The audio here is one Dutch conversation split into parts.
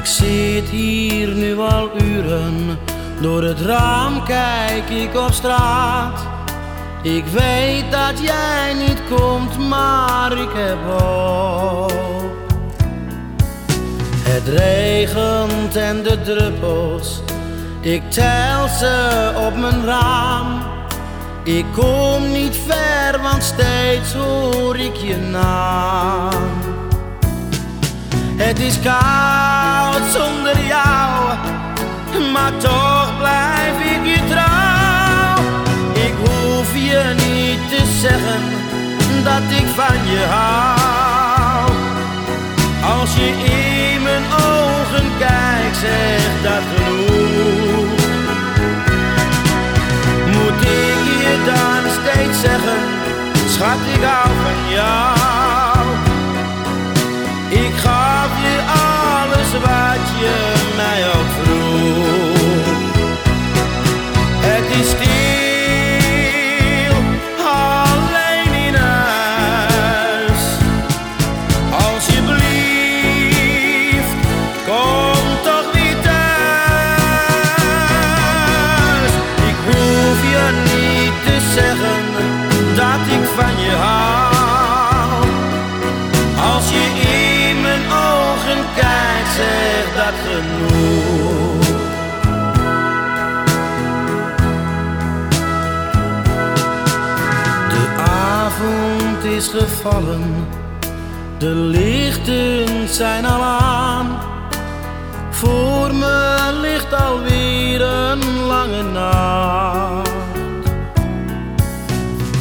Ik zit hier nu al uren, door het raam kijk ik op straat. Ik weet dat jij niet komt, maar ik heb hoop. Het regent en de druppels, ik tel ze op mijn raam. Ik kom niet ver, want steeds hoor ik je naam. Het is koud zonder jou, maar toch blijf ik je trouw. Ik hoef je niet te zeggen dat ik van je hou. Als je in mijn ogen kijkt, zegt dat genoeg. Moet ik je dan steeds zeggen, schat ik hou van jou. Ik gaf genoeg. De avond is gevallen, de lichten zijn al aan. Voor me ligt alweer een lange nacht.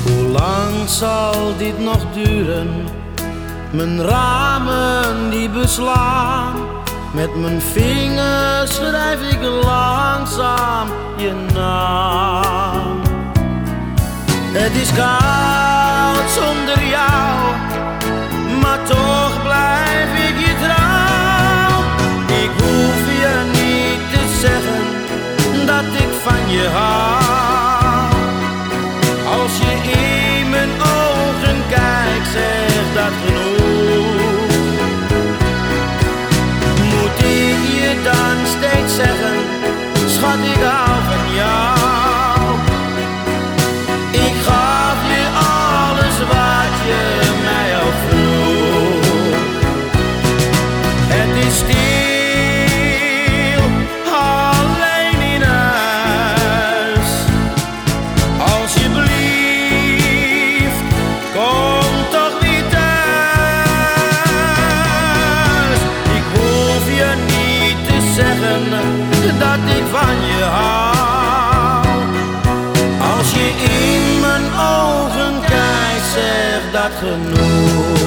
Hoe lang zal dit nog duren? Mijn ramen die beslaan. Met mijn vingers schrijf ik langzaam je naam. Het is koud zonder jou, maar toch blijf ik je trouw. Ik hoef je niet te zeggen dat ik van je hou. Genoeg.